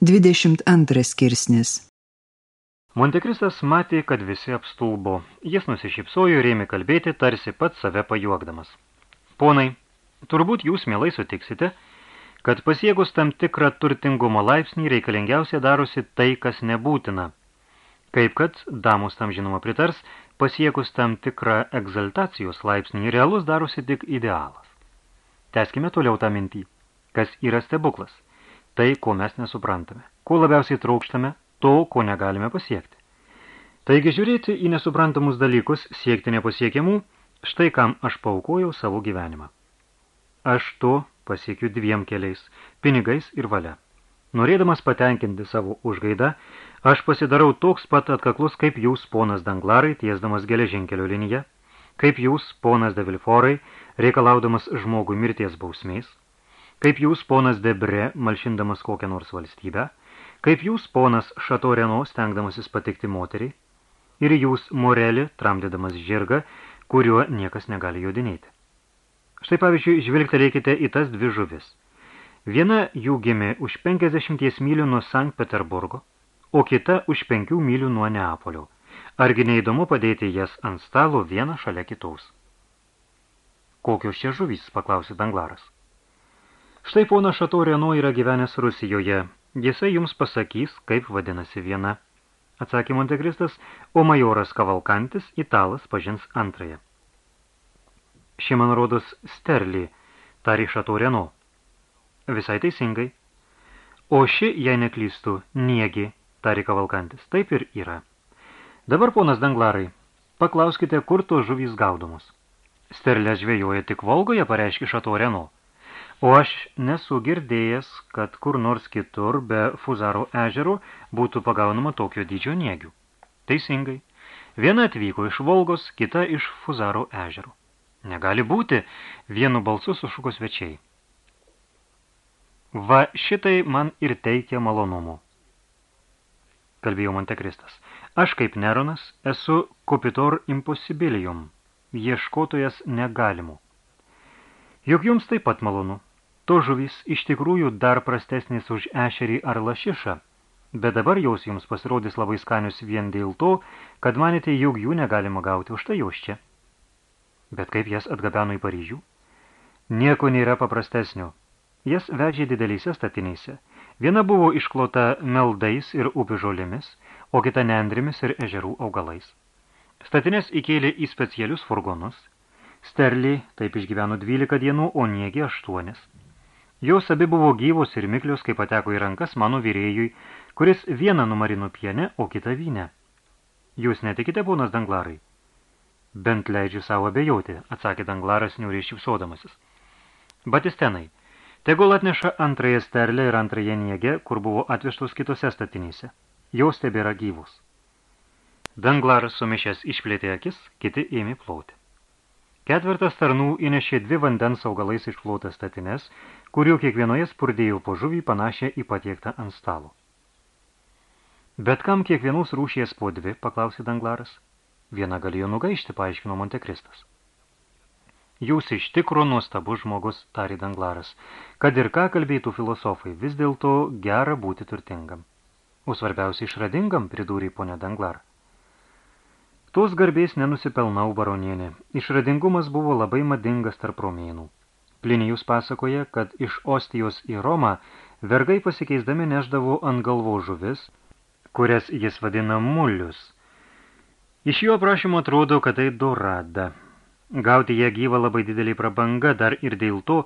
22 skirsnis Montekristas matė, kad visi apstulbo. Jis nusišypsojo ir ėmė kalbėti, tarsi pats save pajuokdamas. Ponai, turbūt jūs mielai sutiksite, kad pasiekus tam tikrą turtingumo laipsnį reikalingiausia darosi tai, kas nebūtina. Kaip kad, damus tam žinoma pritars, pasiekus tam tikrą egzaltacijos laipsnį, realus darosi tik idealas. Teskime toliau tą mintį. Kas yra stebuklas? Tai, ko mes nesuprantame. Ko labiausiai traukštame, to, ko negalime pasiekti. Taigi žiūrėti į nesuprantamus dalykus, siekti nepasiekiamų, štai kam aš paukojau savo gyvenimą. Aš to pasiekiu dviem keliais – pinigais ir valia. Norėdamas patenkinti savo užgaidą, aš pasidarau toks pat atkaklus kaip jūs, ponas Danglarai, tiesdamas geležinkelio liniją, kaip jūs, ponas Devilforai, reikalaudamas žmogų mirties bausmės, Kaip jūs, ponas Debre, malšindamas kokią nors valstybę, kaip jūs, ponas Šatoreno, stengdamasis patikti moteriai, ir jūs, Morelį, tramdydamas žirgą, kuriuo niekas negali jodinėti. Štai pavyzdžiui, žvilgtelėkite į tas dvi žuvis. Viena jų gimė už 50 mylių nuo Sankt Peterburgo, o kita už 5 mylių nuo Neapolio. Argi neįdomu padėti jas ant stalo vieną šalia kitos? Kokios čia žuvys, paklausė Danglaras. Štai pona Šatoreno yra gyvenęs Rusijoje. Jisai jums pasakys, kaip vadinasi viena. Atsakė Montekristas, o majoras Kavalkantis, italas, pažins antrąją. Ši man rodos sterlį, tari Šatoreno. Visai teisingai. O ši, jei neklystų, niegi, tari Kavalkantis. Taip ir yra. Dabar, ponas Danglarai, paklauskite, kur tos žuvys gaudomos. Sterlės žvejoja tik Volgoje, pareiškė Šatoreno. O aš nesu girdėjęs, kad kur nors kitur be Fuzaro ežero būtų pagaunama tokio dydžio niegių. Teisingai. Viena atvyko iš Volgos, kita iš Fuzaro ežero. Negali būti, vienu balsu sušuko svečiai. Va šitai man ir teikia malonumu. Kalbėjo Montekristas. Aš kaip Neronas esu kupitor impossibilium, ieškotojas negalimų. Juk jums taip pat malonu. To žuvys iš tikrųjų dar prastesnis už ešerį ar lašišą, bet dabar jaus jums pasirodys labai skanius vien dėl to, kad manėte, jog jų negalima gauti už tai jos čia. Bet kaip jas atgabeno į Paryžių? Nieko nėra paprastesnio. Jas vežė didelėse statinėse. Viena buvo išklota meldais ir upių žolėmis, o kita nendrimis ir ežerų augalais. Statinės įkėlė į specialius furgonus. Sterlį taip išgyveno 12 dienų, o niegi 8. Jos abi buvo gyvos ir miklios, kai pateko į rankas mano vyrėjui, kuris vieną numarino pienę, o kitą vynę. Jūs netikite, ponas Danglarai? Bent leidžiu savo abejoti, atsakė Danglaras niūriai šipsodamasis. Batistenai, tegul atneša antrąją sterlę ir antrąją niegę, kur buvo atvežtos kitose statinėse. Jos tebėra gyvos. Danglaras sumišęs išplėtė akis, kiti ėmė plauti. Ketvirtas tarnų įnešė dvi vandens augalais išplautas statines, kurių kiekvienoje spurdėjo po žuvį panašią į patiektą ant stalo. Bet kam kiekvienos rūšies po dvi, paklausė Danglaras. Viena galėjo nugaišti, paaiškino Montekristas. Jūs iš tikro nuostabus žmogus, tarė Danglaras, kad ir ką kalbėtų filosofai, vis dėlto gera būti turtingam. O svarbiausia išradingam, pridūrė ponė Danglar. Tos garbės nenusipelnau baronienė. Išradingumas buvo labai madingas tarp romėnų. Plinijus pasakoja, kad iš Ostijos į Romą vergai pasikeisdami neždavo ant galvo žuvis, kurias jis vadina mulius. Iš jo aprašymo atrodo, kad tai dorada. Gauti ją gyvą labai didelį prabanga dar ir dėl to,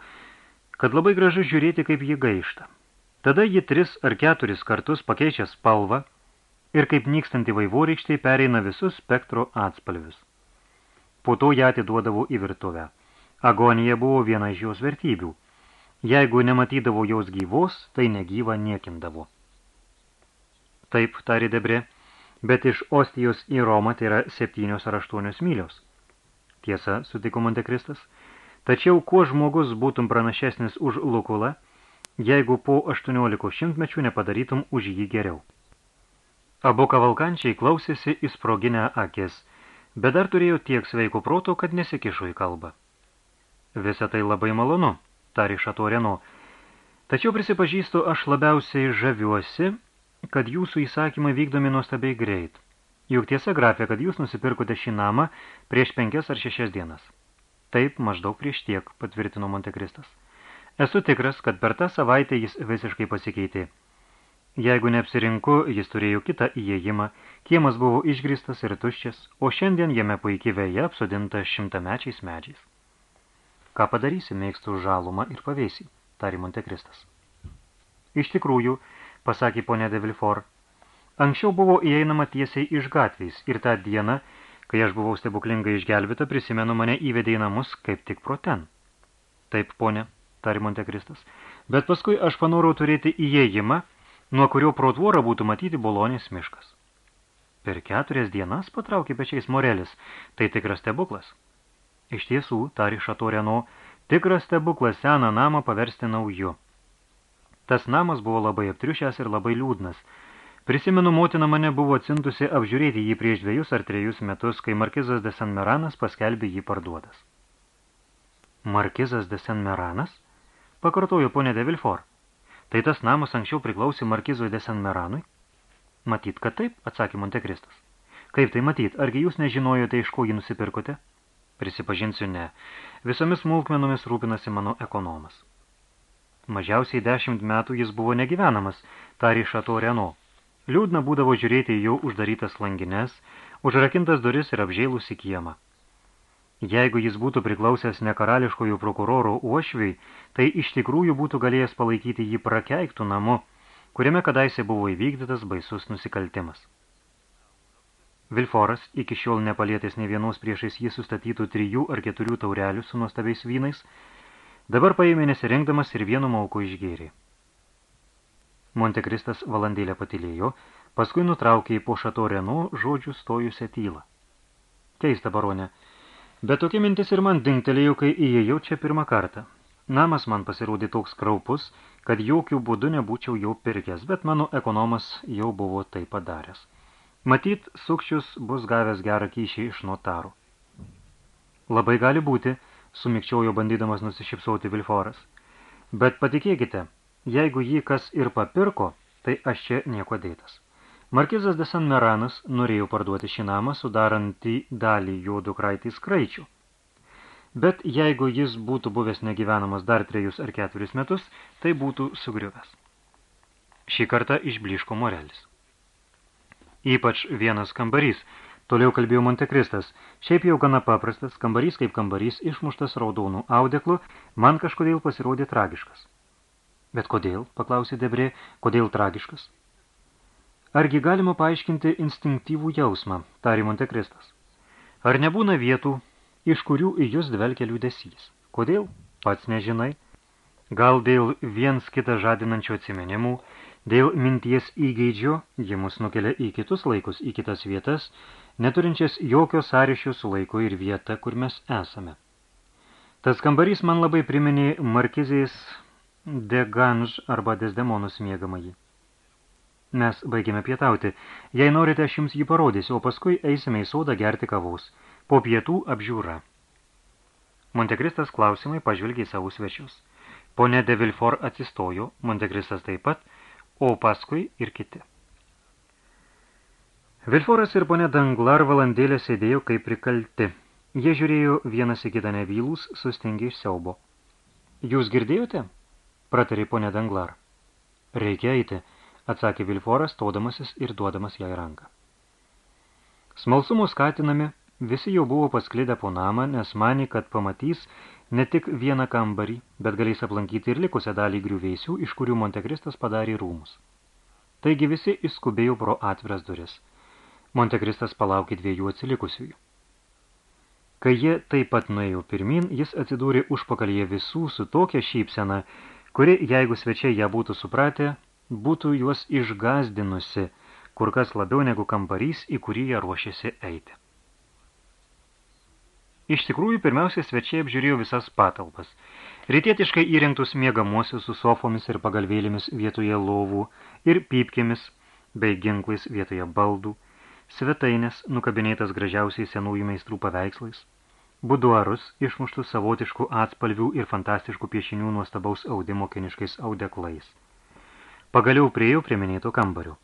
kad labai gražu žiūrėti, kaip ji gaišta. Tada ji tris ar keturis kartus pakeičia spalvą, ir kaip nykstanti vaivorykštė pereina visus spektro atspalvius. Po to ją atiduodavo į virtuvę. Agonija buvo viena iš jos vertybių. Jeigu nematydavo jos gyvos, tai negyva niekindavo. Taip, tarė Debre, bet iš Ostijos į Romą tai yra septynios ar aštuonios mylios. Tiesa, sutiko Montekristas, tačiau kuo žmogus būtum pranašesnis už Lukulą, jeigu po 18 šimtmečių nepadarytum už jį geriau. Abu kavalkančiai klausėsi įsproginę akis, bet dar turėjo tiek sveiko proto, kad nesikišo į kalbą. Visą tai labai malonu, tari Šatoreno. Tačiau prisipažįstu, aš labiausiai žaviuosi, kad jūsų įsakymai vykdomi nuostabiai greit. Juk tiesa grafė, kad jūs nusipirkote šį namą prieš penkias ar šešias dienas. Taip, maždaug prieš tiek, patvirtino Montekristas. Esu tikras, kad per tą savaitę jis visiškai pasikeitė. Jeigu neapsirinku, jis turėjo kitą įėjimą, kiemas buvo išgristas ir tuščias, o šiandien jame puikiai veja apsodinta šimtamečiais medžiais. Ką padarysi, mėgstu žalumą ir pavėsį, tari Montekristas. Iš tikrųjų, pasakė ponė de Vilfort, anksčiau buvo įeinama tiesiai iš gatvės ir tą dieną, kai aš buvau stebuklingai išgelbėta, prisimenu mane įvedė į namus kaip tik pro ten. Taip, ponė, tari Montekristas, bet paskui aš panorau turėti įėjimą, nuo kurio pro tvorą būtų matyti bolonės miškas. Per keturias dienas patraukė pečiais Morelis, tai tikras stebuklas. Iš tiesų, tari Šatoreno, tikras stebuklas seną namą paversti nauju. Tas namas buvo labai aptriušęs ir labai liūdnas. Prisimenu, motina mane buvo atsintusi apžiūrėti jį prieš dviejus ar trejus metus, kai Markizas de San Meranas paskelbė jį parduodas. Markizas de San Meranas? Pakartojo ponė de Vilfort. Tai tas namas anksčiau priklausė Markizui de San Meranui? Matyt, kad taip, atsakė Montekristas. Kaip tai matyt, argi jūs nežinojote, iš ko jį nusipirkote? Prisipažinsiu ne. Visomis smulkmenomis rūpinasi mano ekonomas. Mažiausiai dešimt metų jis buvo negyvenamas, tarė Šato Reno. Liūdna būdavo žiūrėti jau uždarytas langines, užrakintas duris ir apžėlusi kiemą. Jeigu jis būtų priklausęs nekarališkojų prokuroro uošviai, tai iš tikrųjų būtų galėjęs palaikyti jį prakeiktų namu, kuriame kadaise buvo įvykdytas baisus nusikaltimas. Vilforas, iki šiol nepalietęs ne vienos priešais jį sustatytų trijų ar keturių taurelių su nuostabiais vynais, dabar paėmė nesirinkdamas ir vienu mauku išgėrė. Montekristas valandėlę patilėjo, paskui nutraukė į po šato Renu žodžių stojusią tylą. Keista, baronė, Bet tokia mintis ir man dingtelėjo, kai įėjau čia pirmą kartą. Namas man pasirodė toks kraupus, kad jokių būdų nebūčiau jau pirkęs, bet mano ekonomas jau buvo tai padaręs. Matyt, sukčius bus gavęs gerą kyšį iš notarų. Labai gali būti, sumikčiojo bandydamas nusišypsauti Vilforas. Bet patikėkite, jeigu jį kas ir papirko, tai aš čia nieko dėtas. Markizas de San Meranas norėjo parduoti šį namą, sudarantį dalį jo dukraitį skraičių. Bet jeigu jis būtų buvęs negyvenamas dar trejus ar keturis metus, tai būtų sugriuvęs. Šį kartą išbliško Morelis. Ypač vienas kambarys, toliau kalbėjo Montekristas, šiaip jau gana paprastas, kambarys kaip kambarys, išmuštas raudonų audeklu, man kažkodėl pasirodė tragiškas. Bet kodėl, paklausė Debrė, kodėl tragiškas? Argi galima paaiškinti instinktyvų jausmą, tari Montekristas. Ar nebūna vietų, iš kurių į jūs dvelkia liūdesys? Kodėl? Pats nežinai. Gal dėl viens kitą žadinančio atsimenimų, dėl minties įgeidžio, ji mus nukelia į kitus laikus, į kitas vietas, neturinčias jokio sąryšio su laiku ir vieta, kur mes esame. Tas kambarys man labai priminė Markizės de Ganž arba Desdemonus mėgamąjį. Mes baigėme pietauti. Jei norite, aš jums jį parodysiu, o paskui eisime į sodą gerti kavos. Po pietų apžiūra. Montekristas klausimai pažvelgė savo svečius. Pone de Vilfort atsistojo, Montekristas taip pat, o paskui ir kiti. Vilforas ir ponė Danglar valandėlę sėdėjo kaip prikalti. Jie žiūrėjo vienas į kitą nevylus, sustingė iš siaubo. Jūs girdėjote? Pratarė ponė Danglar. Reikia eiti atsakė Vilforas, stodamasis ir duodamas jai ranką. Smalsumo skatinami, visi jau buvo pasklidę po namą, nes manė, kad pamatys ne tik vieną kambarį, bet galės aplankyti ir likusią dalį griuveisių, iš kurių Montekristas padarė rūmus. Taigi visi išskubėjo pro atviras duris. Montekristas palaukė dviejų atsilikusiųjų. Kai jie taip pat nuėjo pirmin, jis atsidūrė užpakalyje visų su tokia šypsena, kuri, jeigu svečiai ją būtų supratę, būtų juos išgazdinusi, kur kas labiau negu kambarys, į kurį jie ruošėsi eiti. Iš tikrųjų, pirmiausia, svečiai apžiūrėjo visas patalpas. Rytietiškai įrengtus miegamuosius su sofomis ir pagalvėlėmis vietoje lovų ir pypkėmis bei ginklais vietoje baldų, svetainės nukabinėtas gražiausiai senųjų meistrų paveikslais, buduarus išmuštus savotiškų atspalvių ir fantastiškų piešinių nuostabaus audimo kiniškais audeklais. Pagaliau prieėjau prie minėto kambario.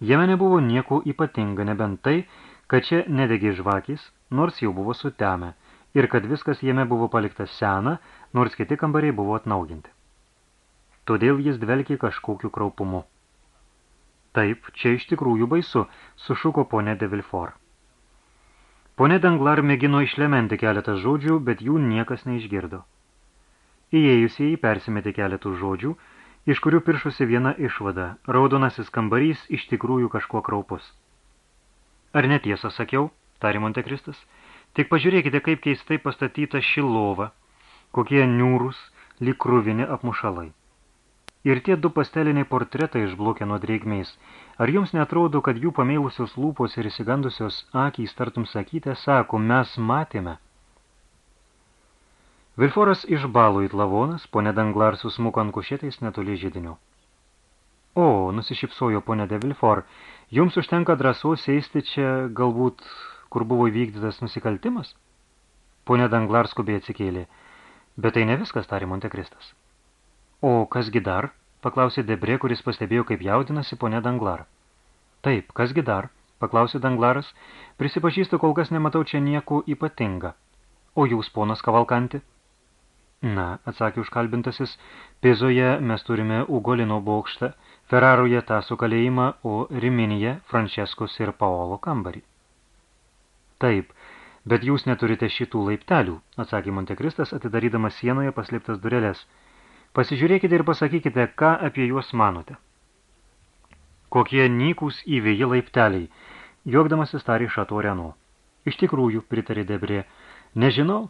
Jame nebuvo nieko ypatinga, nebent tai, kad čia nedegė žvakys, nors jau buvo sutemę, ir kad viskas jame buvo paliktas sena, nors kiti kambariai buvo atnaujinti. Todėl jis dvelkė kažkokiu kraupumu. Taip, čia iš tikrųjų baisu, sušuko ponė de Vilfort. Pone Danglar mėgino išlementi keletą žodžių, bet jų niekas neišgirdo. Įėjusieji persimetė keletų žodžių, iš kurių piršusi viena išvada – raudonasis kambarys iš tikrųjų kažkuo kraupus. Ar netiesą sakiau, tari Montekristas, tik pažiūrėkite, kaip keistai pastatyta šilova, kokie niūrus, lyg kruvini apmušalai. Ir tie du pasteliniai portretai išblokė nuo drėgmės. Ar jums netrodo, kad jų pameilusios lūpos ir įsigandusios akys tartum sakyte, sako, mes matėme? Vilforas išbalo į lavonas, ponė Danglar susmuko ant kušėtais netoli žydinio. O, nusišypsojo ponė de Vilfor, jums užtenka drąsos sėsti čia, galbūt, kur buvo įvykdytas nusikaltimas? Ponė Danglar skubiai atsikėlė, bet tai ne viskas, tarė Montekristas. O kasgi dar? paklausė Debre, kuris pastebėjo, kaip jaudinasi ponė Danglar. Taip, kasgi dar? paklausė Danglaras. Prisipažįstu, kol kas nematau čia nieko ypatinga. O jūs, ponas Kavalkanti? Na, atsakė užkalbintasis, Pizoje mes turime Ugolino bokštą, Ferraroje tą sukalėjimą, o Riminėje Franceskos ir Paolo kambarį. Taip, bet jūs neturite šitų laiptelių, atsakė Montekristas, atidarydamas sienoje paslėptas durelės – Pasižiūrėkite ir pasakykite, ką apie juos manote. Kokie nykūs įvėji laipteliai, juokdamasis tarė Šato Reno. Iš tikrųjų, pritarė Debrė, nežinau,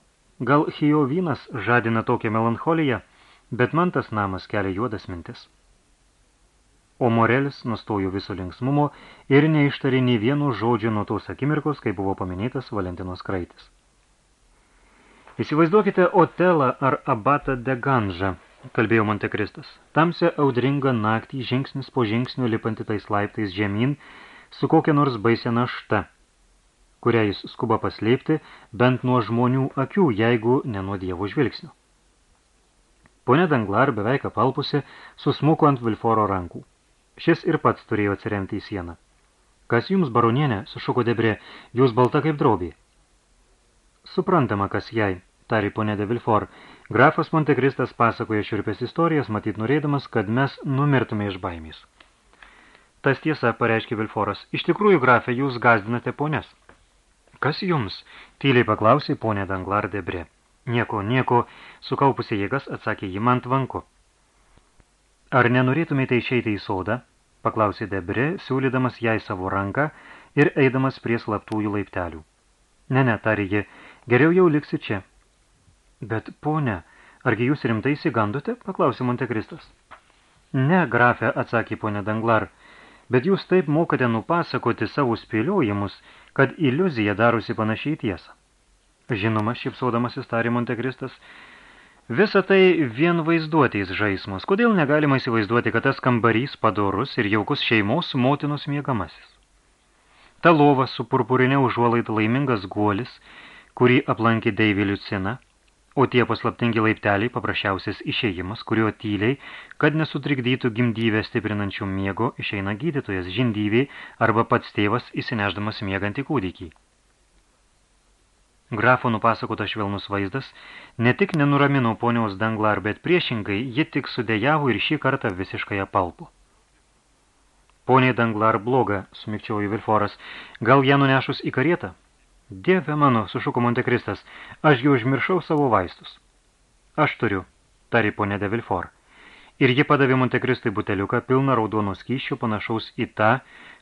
gal Hijo vynas žadina tokią melancholiją, bet man tas namas kelia juodas mintis. O Morelis nustojo viso linksmumo ir neištarė nei vieno žodžio nuo tos akimirkos, kai buvo paminėtas Valentinos kraitis. Įsivaizduokite Otelą ar Abatą de Ganžą, kalbėjo Montekristas. Tamsia audringa naktį žingsnis po žingsnio lipanti tais laiptais žemyn su kokia nors baisia našta, kurią jis skuba paslėpti bent nuo žmonių akių, jeigu ne nuo dievo žvilgsnio. Pone Danglar beveik apalpusi susmuko ant Vilforo rankų. Šis ir pats turėjo atsiremti į sieną. Kas jums, baronienė, sušuko Debrė, jūs balta kaip drobė. Suprantama, kas jai, tari ponė de Vilfor. Grafas Montekristas pasakoja širpės istorijas, matyt norėdamas, kad mes numirtume iš baimės. Tas tiesa, pareiškė Vilforas. Iš tikrųjų, grafė, jūs gazdinate ponės. Kas jums? Tyliai paklausė ponė Danglar Debre. Nieko, nieko, sukaupusi jėgas atsakė jį man tvanku. Ar nenorėtumėte išeiti į sodą? Paklausė Debre, siūlydamas jai savo ranką ir eidamas prie slaptųjų laiptelių. Ne, ne, tarė ji, geriau jau liksi čia. Bet, ponė, argi jūs rimtai įsigandote? paklausė Montekristas. Ne, grafė, atsakė ponė Danglar, bet jūs taip mokate nupasakoti savo spėliojimus, kad iliuzija darosi panašiai tiesą. Žinoma, šipsodamasis tarė Montekristas, Visa tai vien vaizduotės žaismas. Kodėl negalima įsivaizduoti, kad tas kambarys padorus ir jaukus šeimos motinos miegamasis? Ta lova su purpurinė užuolaid laimingas guolis, kurį aplankė Deivį Liucina – O tie paslaptingi laipteliai paprasčiausias išėjimas, kurio tyliai, kad nesutrikdytų gimdyvę stiprinančių miego, išeina gydytojas žindyviai arba pats tėvas įsineždamas miegantį kūdikį. Grafo nupasakota švelnus vaizdas ne tik nenuramino poniaus danglar, bet priešingai ji tik sudėjavo ir šį kartą visiškai apalpo. Poniai danglar bloga, sumikčiojo Vilforas, gal ją nunešus į karietą? Dieve mano, sušuko Montekristas, aš jau užmiršau savo vaistus. Aš turiu, tari ponė de Vilfor. Ir ji padavė Montekristui buteliuką pilną raudonų skyščių panašaus į tą,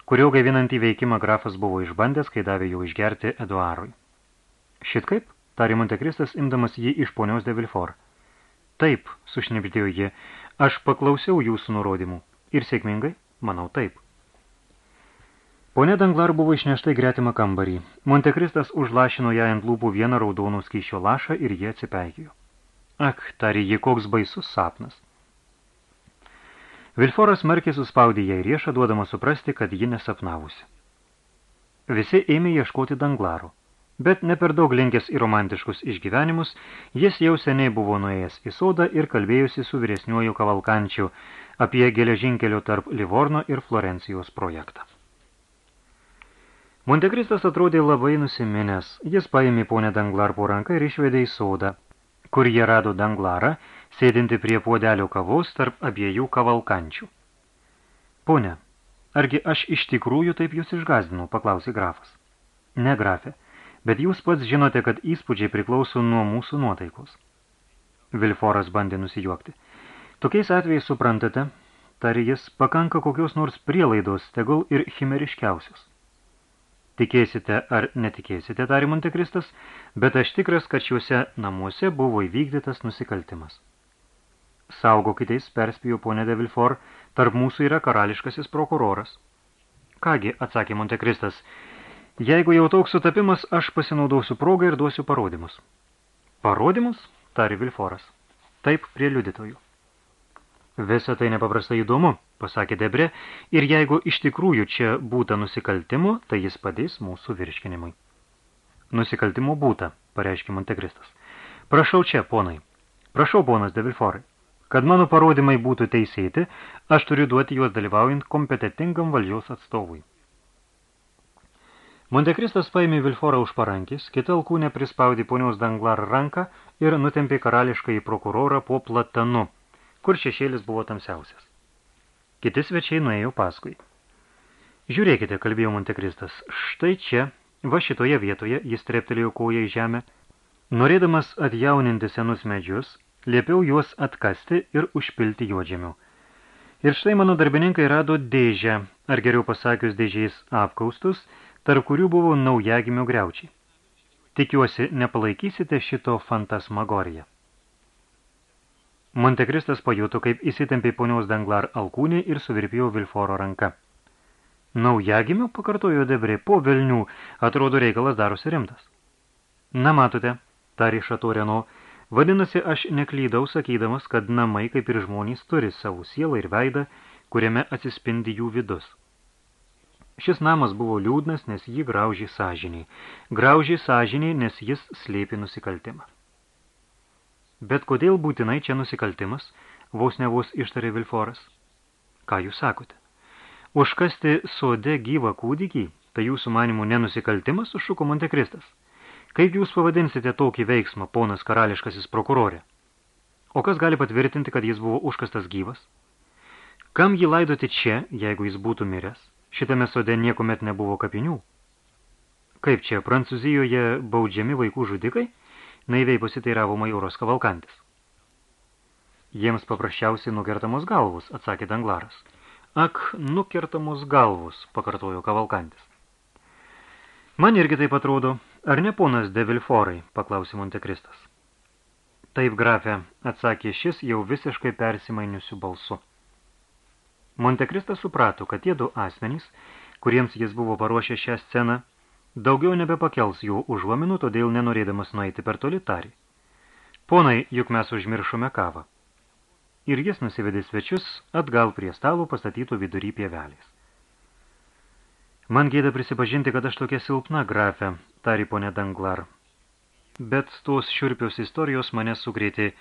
kurio gaivinantį veikimą grafas buvo išbandęs, kai davė jau išgerti Eduarui. Šit kaip, tari Montekristas, imdamas jį iš ponios de Vilfor. Taip, sušnipždėjo ji, aš paklausiau jūsų nurodymų. Ir sėkmingai? Manau taip. Pone Danglar buvo išnešta į gretimą kambarį. Montekristas užlašino ją ant lūpų vieną raudonų skyščio lašą ir jie atsipeikėjo. Ak, tarė ji, koks baisus sapnas. Vilforas smarkiai suspaudė ją į riešą, duodama suprasti, kad ji nesapnavusi. Visi ėmė ieškoti Danglaro. Bet ne per daug linkęs į romantiškus išgyvenimus, jis jau seniai buvo nuėjęs į sodą ir kalbėjusi su vyresniuoju kavalkančiu apie geležinkelio tarp Livorno ir Florencijos projektą. Montekristas atrodė labai nusiminęs. Jis paėmė ponę Danglar po ranką ir išvedė į sodą, kur jie rado Danglarą, sėdinti prie puodelio kavos tarp abiejų kavalkančių. Pone, argi aš iš tikrųjų taip jūs išgazdinau, paklausė grafas. Ne, grafė, bet jūs pats žinote, kad įspūdžiai priklauso nuo mūsų nuotaikos. Vilforas bandė nusijuokti. Tokiais atvejais suprantate, tari jis, pakanka kokios nors prielaidos, tegul ir chimeriškiausios. Tikėsite ar netikėsite, tari Montekristas, bet aš tikras, kad šiuose namuose buvo įvykdytas nusikaltimas. Saugokiteis, perspėjo ponė de Vilfor, tarp mūsų yra karališkasis prokuroras. Kągi, atsakė Montekristas, jeigu jau toks sutapimas, aš pasinaudosiu progą ir duosiu parodymus. Parodymus? tari Vilforas. Taip, prie liudytojų. Visa tai nepaprastai įdomu, pasakė Debre, ir jeigu iš tikrųjų čia būta nusikaltimų, tai jis padės mūsų virškinimui. Nusikaltimų būta, pareiškė Montekristas. Prašau čia, ponai. Prašau, ponas de Vilforai. Kad mano parodymai būtų teisėti, aš turiu duoti juos dalyvaujant kompetitingam valdžios atstovui. Montekristas paėmė Vilforą už parankis, kita alkūnė prispaudė ponios Danglar ranką ir nutempė karališką į prokurorą po platanu, kur šešėlis buvo tamsiausias. Kiti svečiai nuėjo paskui. Žiūrėkite, kalbėjo Montekristas, štai čia, va šitoje vietoje, jis treptelėjo koją į žemę, norėdamas atjauninti senus medžius, liepiau juos atkasti ir užpilti juodžemių. Ir štai mano darbininkai rado dėžę, ar geriau pasakius dėžiais apkaustus, tarp kurių buvo naujagimio greučiai. Tikiuosi, nepalaikysite šito fantasmagoriją. Montekristas pajuto, kaip įsitempė ponios Danglar alkūnį ir suvirpėjo Vilforo ranka. Naujagimio, pakartojo Debrė, po velnių, atrodo reikalas darosi rimtas. Na, matote, tarė Šatoreno, Vadinasi, aš neklydau sakydamas, kad namai, kaip ir žmonės, turi savo sielą ir veidą, kuriame atsispindi jų vidus. Šis namas buvo liūdnas, nes jį graužė sąžiniai. Graužė sąžiniai, nes jis slėpė nusikaltimą. Bet kodėl būtinai čia nusikaltimas, vos ne vos ištarė Vilforas? Ką jūs sakote? Užkasti sode gyvą kūdikį, tai jūsų manimų nenusikaltimas, sušuko Montekristas. Kaip jūs pavadinsite tokį veiksmą, ponas karališkasis prokurorė? O kas gali patvirtinti, kad jis buvo užkastas gyvas? Kam jį laidoti čia, jeigu jis būtų miręs? Šitame sode niekomet nebuvo kapinių. Kaip čia, Prancūzijoje baudžiami vaikų žudikai? Naiviai pasiteiravo majoros kavalkantis. Jiems paprasčiausiai nukertamos galvus, atsakė Danglaras. Ak, nukertamos galvus, pakartojo kavalkantis. Man irgi taip atrodo, ar ne ponas de Vilforai, paklausė Montekristas. Taip, grafė, atsakė šis jau visiškai persimainiusių balsu. Montekristas suprato, kad tie du asmenys, kuriems jis buvo paruošę šią sceną, daugiau nebepakels jų užuominų, todėl nenorėdamas nueiti per toli tarį. Ponai, juk mes užmiršome kavą. Ir jis nusivedė svečius atgal prie stalo pastatytų vidury pievelės. Man gėda prisipažinti, kad aš tokia silpna grafė, tari ponė Danglar. Bet tos šiurpios istorijos mane sugrėtė.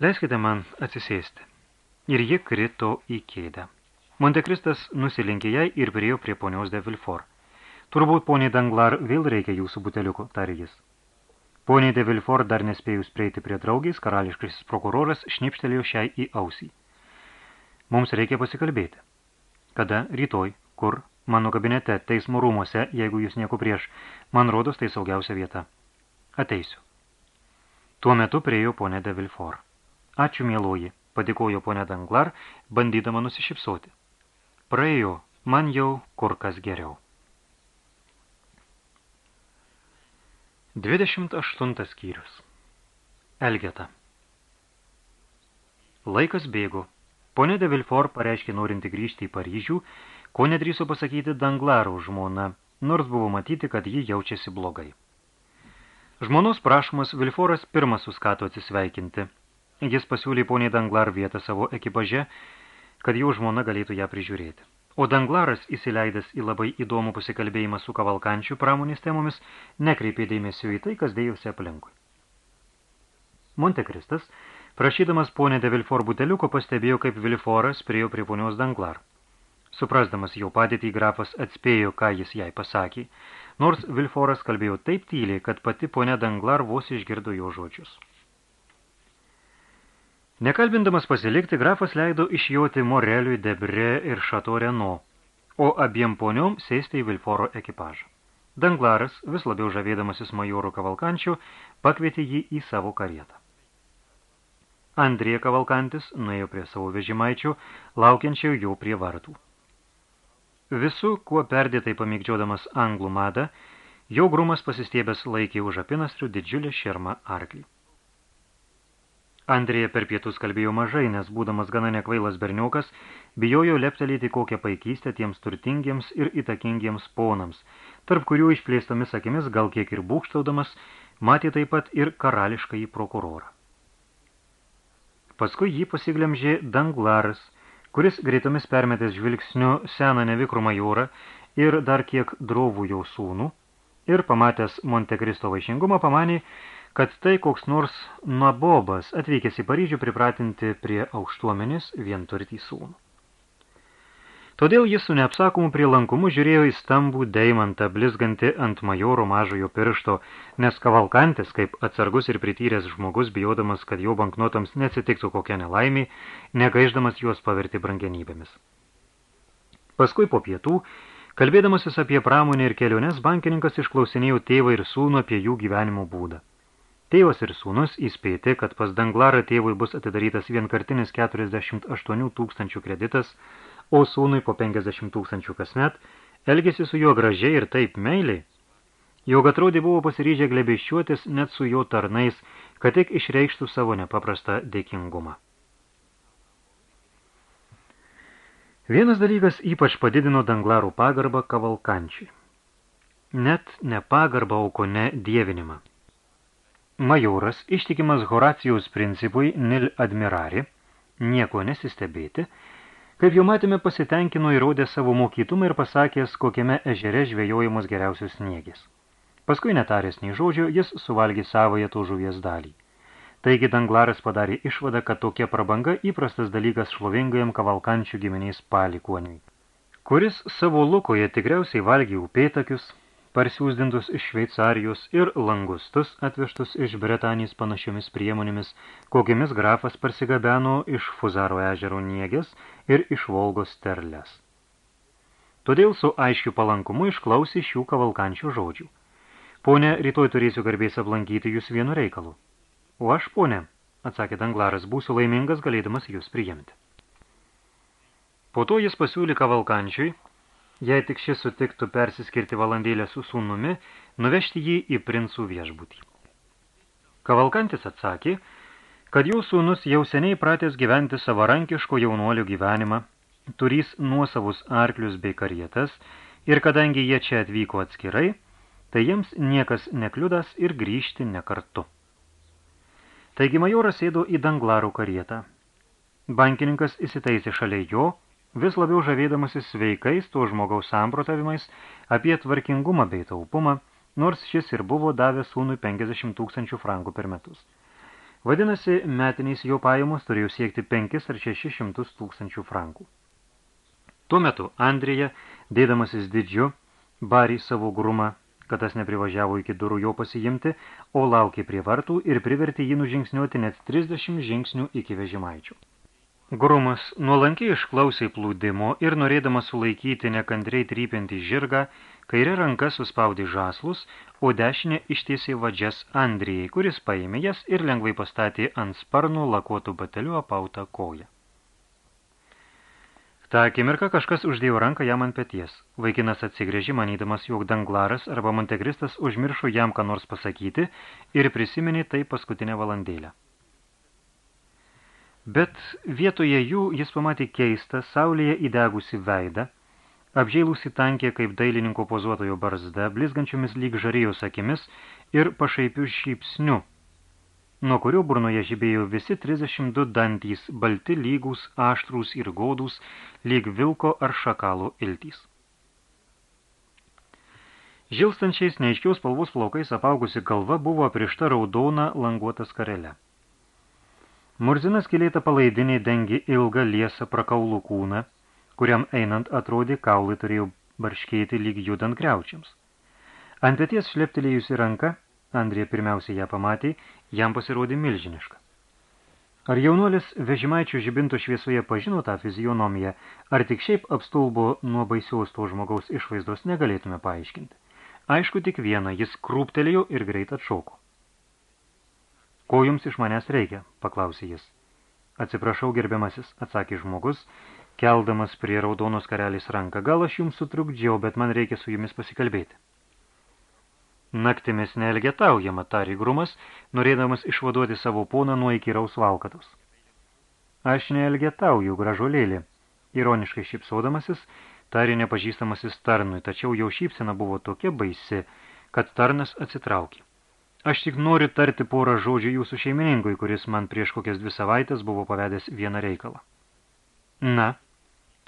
Leiskite man atsisėsti. Ir ji krito į kėdę. Montekristas nusilenkė jai ir priejo prie ponios de Vilfort. Turbūt poniai Danglar vėl reikia jūsų buteliuko, tarė jis. Poniai de Vilfort dar nespėjus prieiti prie draugės, karališkasis prokuroras šnipštelėjo šiai į ausį. Mums reikia pasikalbėti. Kada? Rytoj. Kur? Mano kabinete, teismo rūmose, jeigu jūs nieko prieš. Man rodos, tai saugiausia vieta. Ateisiu. Tuo metu priejo ponė de Vilfor. Ačiū, mieloji, padėkojo ponė Danglar, bandydama nusišypsoti. Praėjo, man jau kur kas geriau. 28 skyrius. Elgeta. Laikas bėgo. Ponė de Vilfor pareiškė norinti grįžti į Paryžių ko nedrįso pasakyti Danglarų žmona, nors buvo matyti, kad ji jaučiasi blogai. Žmonos prašomas Vilforas pirmas suskato atsisveikinti. Jis pasiūlė poniai Danglar vietą savo ekipaže, kad jų žmona galėtų ją prižiūrėti. O Danglaras, įsileidęs į labai įdomų pasikalbėjimą su kavalkančių pramonės temomis, nekreipė dėmesio į tai, kas dėjosi aplinkui. Montekristas, prašydamas ponę de Vilfor buteliuko, pastebėjo, kaip Vilforas priejo prie ponios Danglar. Suprasdamas jau padėtį, grafas atspėjo, ką jis jai pasakė, nors Vilforas kalbėjo taip tyliai, kad pati ponė Danglar vos išgirdo jo žodžius. Nekalbindamas pasilikti, grafas leido išjoti Moreliui, Debre ir Šato Reno, o abiem poniom sėsti į Vilforo ekipažą. Danglaras, vis labiau žavėdamasis majorų kavalkančių, pakvietė jį į savo karietą. Andrija kavalkantis nuėjo prie savo vežimaičių, laukiančių jau prie vartų. Visu, kuo perdėtai pamėgdžiodamas anglų madą, jo grumas pasistiebęs laikė už apinastrių didžiulį šermą arklį. Andrėja per pietus kalbėjo mažai, nes būdamas gana nekvailas berniukas, bijojo leptelėti kokią paikystę tiems turtingiems ir įtakingiems ponams, tarp kurių išplėstomis akimis, gal kiek ir būkštaudamas, matė taip pat ir karališkąjį prokurorą. Paskui jį pasiglemžė Danglaras, kuris greitomis permetęs žvilgsniu seną nevikrų majorą ir dar kiek drovų jau sūnų, ir pamatęs Montekristo vaišingumą pamanė, kad tai koks nors nabobas atvykęs į Paryžių pripratinti prie aukštuomenės vienturtį sūnų. Todėl jis su neapsakomu prielankumu žiūrėjo į stambų deimantą blizgantį ant majoro mažojo piršto, nes kavalkantis, kaip atsargus ir prityręs žmogus, bijodamas, kad jo banknotams neatsitiktų kokia nelaimė, negaiždamas juos paverti brangenybėmis. Paskui po pietų, kalbėdamasis apie pramonę ir keliones, bankininkas išklausinėjo tėvą ir sūnų apie jų gyvenimo būdą. Tėvas ir sūnus įspėti, kad pas Danglarą tėvui bus atidarytas vienkartinis 48 tūkstančių kreditas, o sūnui po 50 tūkstančių kasmet, elgėsi su juo gražiai ir taip meiliai, jog atrodė buvo pasiryžę glebėščiuotis net su jo tarnais, kad tik išreikštų savo nepaprastą dėkingumą. Vienas dalykas ypač padidino Danglarų pagarbą kavalkančiui. Net ne pagarbą, o ko ne dievinimą. Majoras, ištikimas Horacijos principui nil admirari, nieko nesistebėti, kaip jau matėme pasitenkino įrodė savo mokytumą ir pasakęs, kokiame ežere žvejojamos geriausios sniegės. Paskui netaręs nei žodžio, jis suvalgė savoje to žuvies dalį. Taigi Danglaras padarė išvadą, kad tokia prabanga įprastas dalykas šlovingajam kavalkančių giminės palikuoniui, kuris savo lukoje tikriausiai valgė upėtakius, parsiūsdintus iš Šveicarijos ir langustus atvežtus iš Bretanijos panašiomis priemonėmis, kokiamis grafas parsigabeno iš Fuzaro ežero niegės ir iš Volgos sterlės. Todėl su aiškiu palankumu išklausė šių kavalkančių žodžių. Pone, rytoj turėsiu garbės aplankyti jūs vienu reikalu. O aš, pone, atsakė Danglaras, būsiu laimingas galėdamas jūs priimti. Po to jis pasiūlė kavalkančiui, jei tik šis sutiktų persiskirti valandėlę su sūnumi, nuvežti jį į princų viešbutį. Kavalkantis atsakė, kad jų sūnus jau seniai pratęs gyventi savarankiško jaunuolio gyvenimą, turys nuosavus arklius bei karietas, ir kadangi jie čia atvyko atskirai, tai jiems niekas nekliudas ir grįžti nekartu. Taigi majoras sėdo į danglarų karietą. Bankininkas įsitaisė šalia jo, vis labiau žavėdamasis sveikais to žmogaus samprotavimais apie tvarkingumą bei taupumą, nors šis ir buvo davęs sūnui 50 tūkstančių frankų per metus. Vadinasi, metiniais jo pajamos turėjo siekti 5 ar 600 tūkstančių frankų. Tuo metu Andrija, dėdamasis didžiu, barį savo grumą, kad tas neprivažiavo iki durų jo pasijimti, o laukė prie vartų ir privertė jį nužingsniuoti net 30 žingsnių iki vežimaičių. Grumas nuolankiai išklausė plūdimo ir norėdamas sulaikyti nekantriai trypiantį žirgą, kairė ranka suspaudė žaslus, o dešinė ištiesė vadžias Andrijai, kuris paėmė jas ir lengvai pastatė ant sparnų lakuotų batelių apautą koją. Ta akimirka kažkas uždėjo ranką jam ant peties. Vaikinas atsigrėžė, manydamas, jog danglaras arba montegristas užmiršo jam ką nors pasakyti ir prisiminė tai paskutinę valandėlę. Bet vietoje jų jis pamatė keistą, saulėje įdegusi veidą, apžėlusi tankė kaip dailininko pozuotojo barzda, blizgančiomis lyg žarėjos akimis ir pašaipių šypsniu, nuo kurio burnoje žibėjo visi 32 dantys, balti lygūs, aštrūs ir godūs, lyg vilko ar šakalo iltys. Žilstančiais neiškiaus spalvos plaukais apaugusi galva buvo aprišta raudona languota skarelė. Murzinas kilėta palaidinė dengi ilgą liesą prakaulų kūną, kuriam einant atrodė kaulai turėjo barškėti lyg judant kreučiams. Ant pėties šleptelėjusi ranka, Andrija pirmiausiai ją pamatė, jam pasirodė milžiniška. Ar jaunuolis vežimaičių žibinto šviesoje pažino tą fizionomiją, ar tik šiaip apstulbo nuo baisiaus to žmogaus išvaizdos negalėtume paaiškinti. Aišku, tik vieną, jis krūptelėjo ir greit atšoko. Ko jums iš manęs reikia, paklausė jis. Atsiprašau, gerbiamasis, atsakė žmogus, keldamas prie raudonos karelės ranką. Gal aš jums sutrukdžiau, bet man reikia su jumis pasikalbėti. Naktimis neelgetaujama, tarė grumas, norėdamas išvaduoti savo poną nuo įkyraus valkatos. Aš neelgetauju, gražolėlį, ironiškai šipsodamasis, tarė nepažįstamasis tarnui, tačiau jau šypsena buvo tokia baisi, kad tarnas atsitraukė. Aš tik noriu tarti porą žodžių jūsų šeimininkui, kuris man prieš kokias dvi savaitės buvo pavedęs vieną reikalą. Na,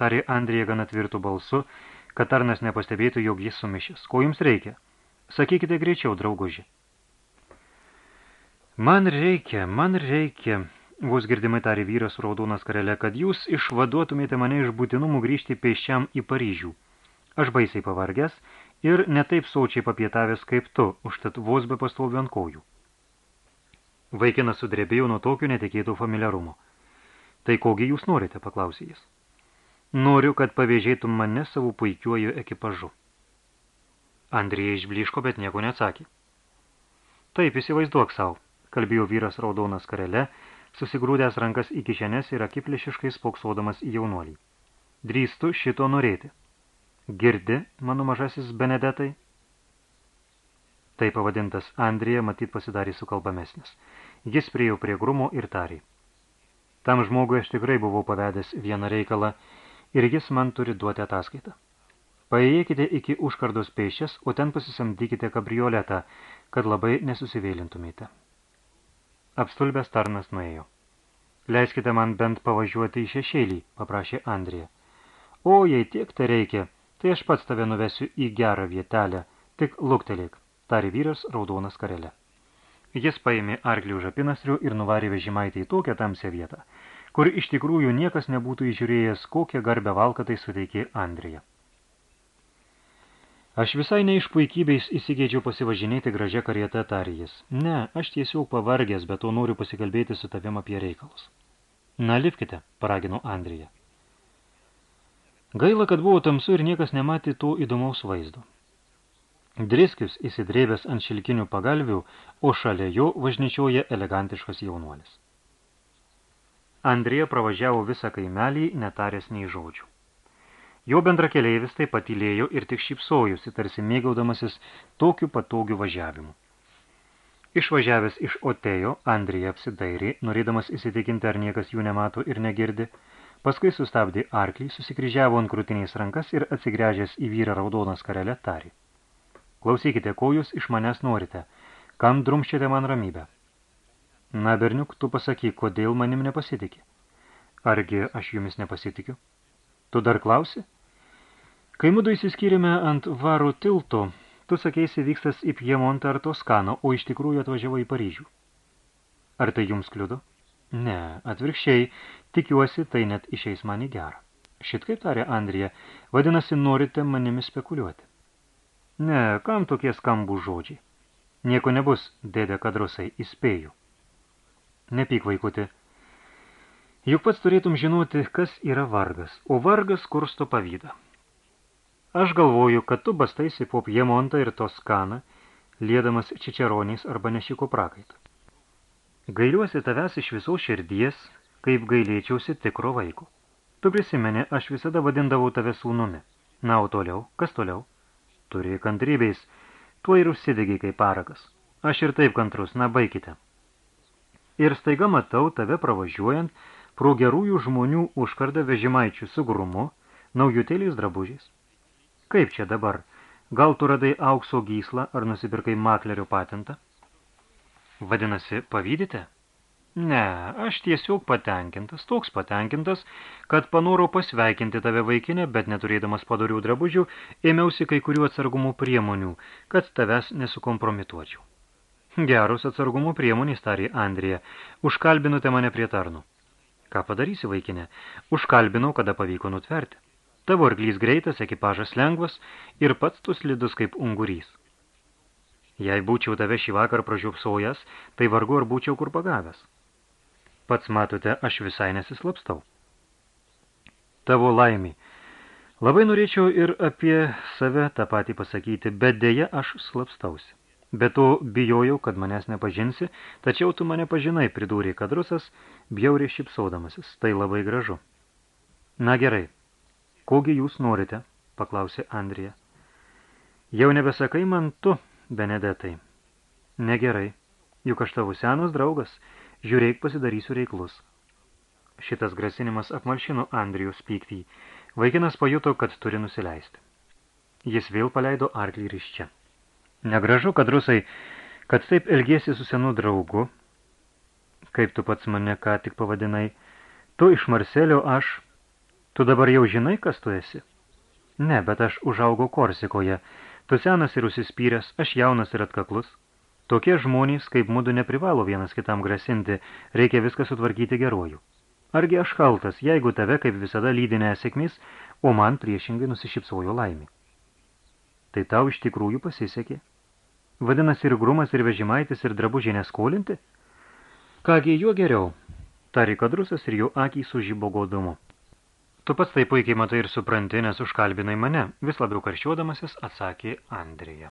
tarė Andrija gana tvirtų balsu, kad tarnas nepastebėtų, jog jis sumišęs. Ko jums reikia? Sakykite greičiau, drauguži. Man reikia, man reikia, vos girdimai tarė vyras raudonas karelė, kad jūs išvaduotumėte mane iš būtinumų grįžti pėsčiam į Paryžių. Aš baisiai pavargęs ir netaip saučiai papietavęs kaip tu, užtat vos be pastoviu ant kojų. Vaikinas sudrebėjo nuo tokio netikėtų familiarumo. Tai kogi jūs norite, paklausė jis. Noriu, kad pavėžėtum mane savo puikiuoju ekipažu. Andrija išbliško, bet nieko neatsakė. Taip, įsivaizduok savo, kalbėjo vyras raudonas karele, susigrūdęs rankas į kišenės ir akiplėšiškai spoksodamas į jaunuolį. Drįstu šito norėti. Girdi, mano mažasis Benedetai? Tai pavadintas Andrija matyt pasidarė sukalbamesnis. Jis priejo prie grumo ir tarė. Tam žmogui aš tikrai buvau pavedęs vieną reikalą ir jis man turi duoti ataskaitą. Paėjėkite iki užkardos pėščias, o ten pasisamdykite kabrioletą, kad labai nesusivėlintumėte. Apstulbęs tarnas nuėjo. Leiskite man bent pavažiuoti į šešėlį, paprašė Andrija. O, jei tiek tai reikia, tai aš pats tave nuvesiu į gerą vietelę, tik luktelėk, tarė vyras raudonas karelė. Jis paėmė arklį už apinasrių ir nuvarė vežimaitį į tokią tamsią vietą, kur iš tikrųjų niekas nebūtų įžiūrėjęs, kokią garbę valkatai suteikė Andrija. Aš visai ne iš puikybės įsigėdžiau pasivažinėti gražią karietą tarijas. Ne, aš tiesiog pavargęs, bet to noriu pasikalbėti su tavim apie reikalus. Na, lipkite, paragino Andrija. Gaila, kad buvo tamsu ir niekas nematė to įdomaus vaizdo. Driskius įsidrėbęs ant šilkinių pagalvių, o šalia jo važničioja elegantiškas jaunuolis. Andrija pravažiavo visą kaimelį, netaręs nei žodžių. Jo bendrakeleivis taip patylėjo ir tik šypsojusi, tarsi mėgaudamasis tokiu patogiu važiavimu. Išvažiavęs iš Otejo, Andrija apsidairė, norėdamas įsitikinti, ar niekas jų nemato ir negirdi, paskui sustabdė arklį, susikryžiavo ant krūtiniais rankas ir atsigręžęs į vyrą raudonas karelę tarė. Klausykite, ko jūs iš manęs norite, kam drumščiate man ramybę? Na, berniuk, tu pasakyk, kodėl manim nepasitikė. Argi aš jumis nepasitikiu? Tu dar klausi? Kai mudu įsiskyrėme ant varų tilto, tu sakėsi vykstas į Piemontą ar Toskaną, o iš tikrųjų atvažiavo į Paryžių. Ar tai jums kliudo? Ne, atvirkščiai, tikiuosi, tai net išeis man į gerą. Šit kaip tarė Andrija, vadinasi, norite manimi spekuliuoti. Ne, kam tokie skambų žodžiai? Nieko nebus, dėdė kadrusai, įspėju. Nepyk, vaikuti, Juk pats turėtum žinoti, kas yra vargas, o vargas kursto pavydą. Aš galvoju, kad tu bastaisi po Piemontą ir Toskaną, liedamas čičeroniais arba nešiko prakaitą. Gailiuosi tavęs iš viso širdies, kaip gailėčiausi tikro vaiko. Tu prisimeni, aš visada vadindavau tave sūnumi. Na, o toliau, kas toliau? Turi kantrybės, tuo ir užsidegiai kaip parakas. Aš ir taip kantrus, na, baikite. Ir staiga matau tave pravažiuojant, pro gerųjų žmonių užkardą vežimaičių su grumu, naujutėliais drabužiais. Kaip čia dabar? Gal tu radai aukso gyslą ar nusipirkai maklerio patentą? Vadinasi, pavydite? Ne, aš tiesiog patenkintas, toks patenkintas, kad panorau pasveikinti tave vaikinę, bet neturėdamas padorių drabužių, ėmiausi kai kurių atsargumų priemonių, kad tavęs nesukompromituočiau. Geros atsargumų priemonės, tarė Andrija, užkalbinote mane prie tarnų. Ką padarysi, vaikinė? Užkalbinau, kada pavyko nutverti. Tavo arklys greitas, ekipažas lengvas ir pats tu slidus kaip ungurys. Jei būčiau tave šį vakar pražiupsojęs, tai vargu ar būčiau kur pagavęs. Pats matote, aš visai nesislapstau. Tavo laimį. Labai norėčiau ir apie save tą patį pasakyti, bet dėja aš slapstausi. Be to bijojau, kad manęs nepažinsi, tačiau tu mane pažinai, pridūrė kadrusas, bjauriai šipsaudamasis. Tai labai gražu. Na gerai. Kogi jūs norite? paklausė Andrija. Jau nebesakai man tu, Benedetai. Negerai. Juk aš tavo senas draugas – Žiūrėk, pasidarysiu reiklus. Šitas grasinimas apmalšino Andrijos pyktį. Vaikinas pajuto, kad turi nusileisti. Jis vėl paleido arklį ryščia. Negražu, kad rusai, kad taip elgėsi su senu draugu, kaip tu pats mane ką tik pavadinai, tu iš Marselio aš, tu dabar jau žinai, kas tu esi? Ne, bet aš užaugau Korsikoje, tu senas ir užsispyręs, aš jaunas ir atkaklus. Tokie žmonės, kaip mudu, neprivalo vienas kitam grasinti, reikia viską sutvarkyti geruoju. Argi aš kaltas, jeigu tave kaip visada lydi nesėkmės, o man priešingai nusišypsojo laimė. Tai tau iš tikrųjų pasisekė. Vadinasi ir grumas, ir vežimaitis, ir drabužiai neskolinti? Kągi, juo geriau, tari kadrusas ir jo akį sužybo godumu. Tu pats tai puikiai matai ir supranti, nes užkalbinai mane, vis labiau karščiuodamasis atsakė Andrija.